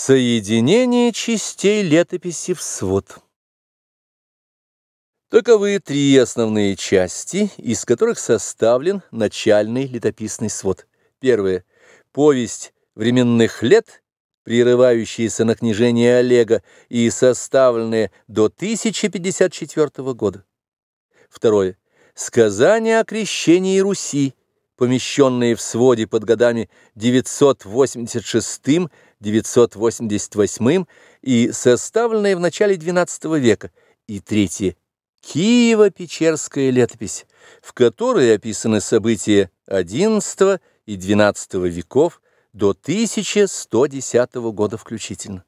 Соединение частей летописи в свод. Таковы три основные части, из которых составлен начальный летописный свод. Первое. Повесть временных лет, прерывающаяся на княжение Олега и составленная до 1054 года. Второе. Сказание о крещении Руси, помещенные в своде под годами 986 988 и составленные в начале XII века, и третье – Киево-Печерская летопись, в которой описаны события XI и XII веков до 1110 года включительно.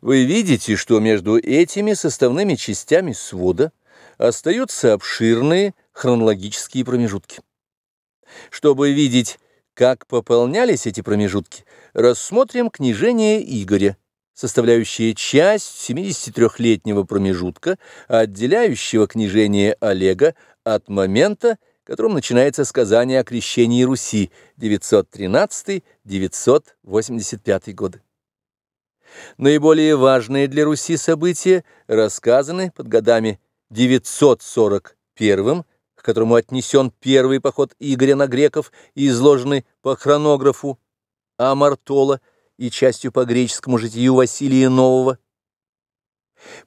Вы видите, что между этими составными частями свода остаются обширные хронологические промежутки. Чтобы видеть, как пополнялись эти промежутки, рассмотрим княжение Игоря, составляющее часть 73-летнего промежутка, отделяющего княжение Олега от момента, которым начинается сказание о крещении Руси 913-985 годы. Наиболее важные для Руси события рассказаны под годами 941 к которому отнесен первый поход Игоря на греков и изложенный по хронографу Амартола и частью по греческому житию Василия Нового,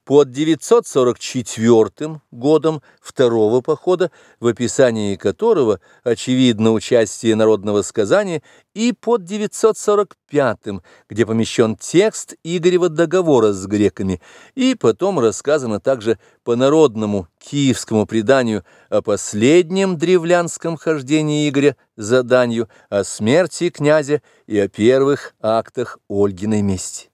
под 944 годом второго похода, в описании которого очевидно участие народного сказания, и под 945, где помещен текст Игорева договора с греками, и потом рассказано также по народному киевскому преданию о последнем древлянском хождении Игоря за данью, о смерти князя и о первых актах Ольгиной мести.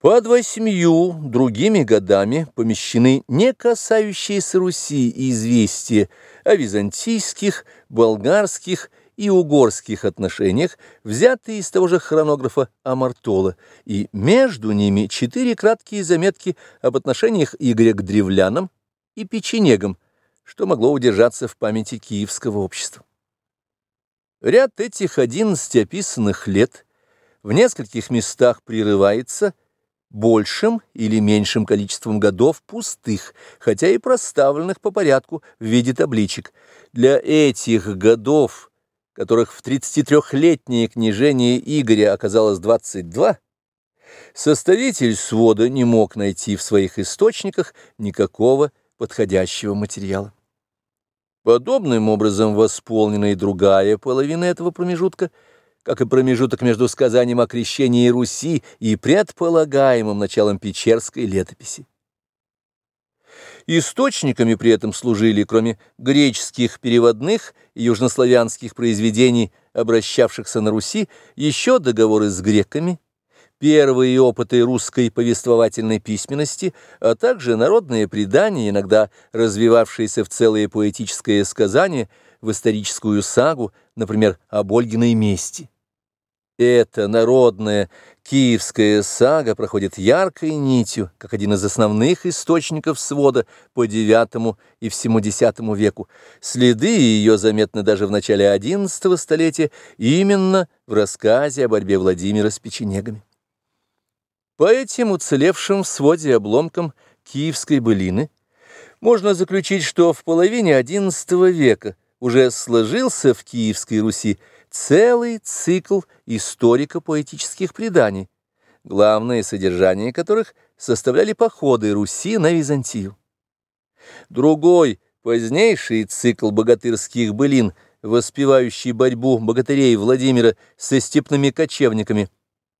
Под восьмью другими годами помещены не касающиеся Руси известия о византийских, болгарских и угорских отношениях, взятые из того же хронографа Амартола, и между ними четыре краткие заметки об отношениях Игоря к древлянам и печенегам, что могло удержаться в памяти киевского общества. Ряд этих одиннадцати описанных лет в нескольких местах прерывается – большим или меньшим количеством годов пустых, хотя и проставленных по порядку в виде табличек. Для этих годов, которых в 33-летнее княжение Игоря оказалось 22, составитель свода не мог найти в своих источниках никакого подходящего материала. Подобным образом восполнена и другая половина этого промежутка – как и промежуток между сказанием о крещении Руси и предполагаемым началом Печерской летописи. Источниками при этом служили, кроме греческих переводных и южнославянских произведений, обращавшихся на Руси, еще договоры с греками, первые опыты русской повествовательной письменности, а также народные предания, иногда развивавшиеся в целое поэтическое сказание, в историческую сагу, например, об Ольгиной мести. Эта народная киевская сага проходит яркой нитью, как один из основных источников свода по IX и всему X веку. Следы ее заметны даже в начале XI столетия, именно в рассказе о борьбе Владимира с печенегами. По этим уцелевшим в своде обломкам киевской былины можно заключить, что в половине XI века уже сложился в Киевской Руси целый цикл историко-поэтических преданий, главное содержание которых составляли походы Руси на Византию. Другой, позднейший цикл богатырских былин, воспевающий борьбу богатырей Владимира со степными кочевниками,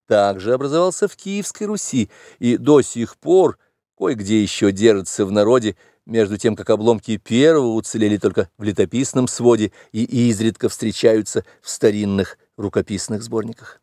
также образовался в Киевской Руси и до сих пор кое-где еще держится в народе между тем как обломки первого уцелели только в летописном своде и изредка встречаются в старинных рукописных сборниках.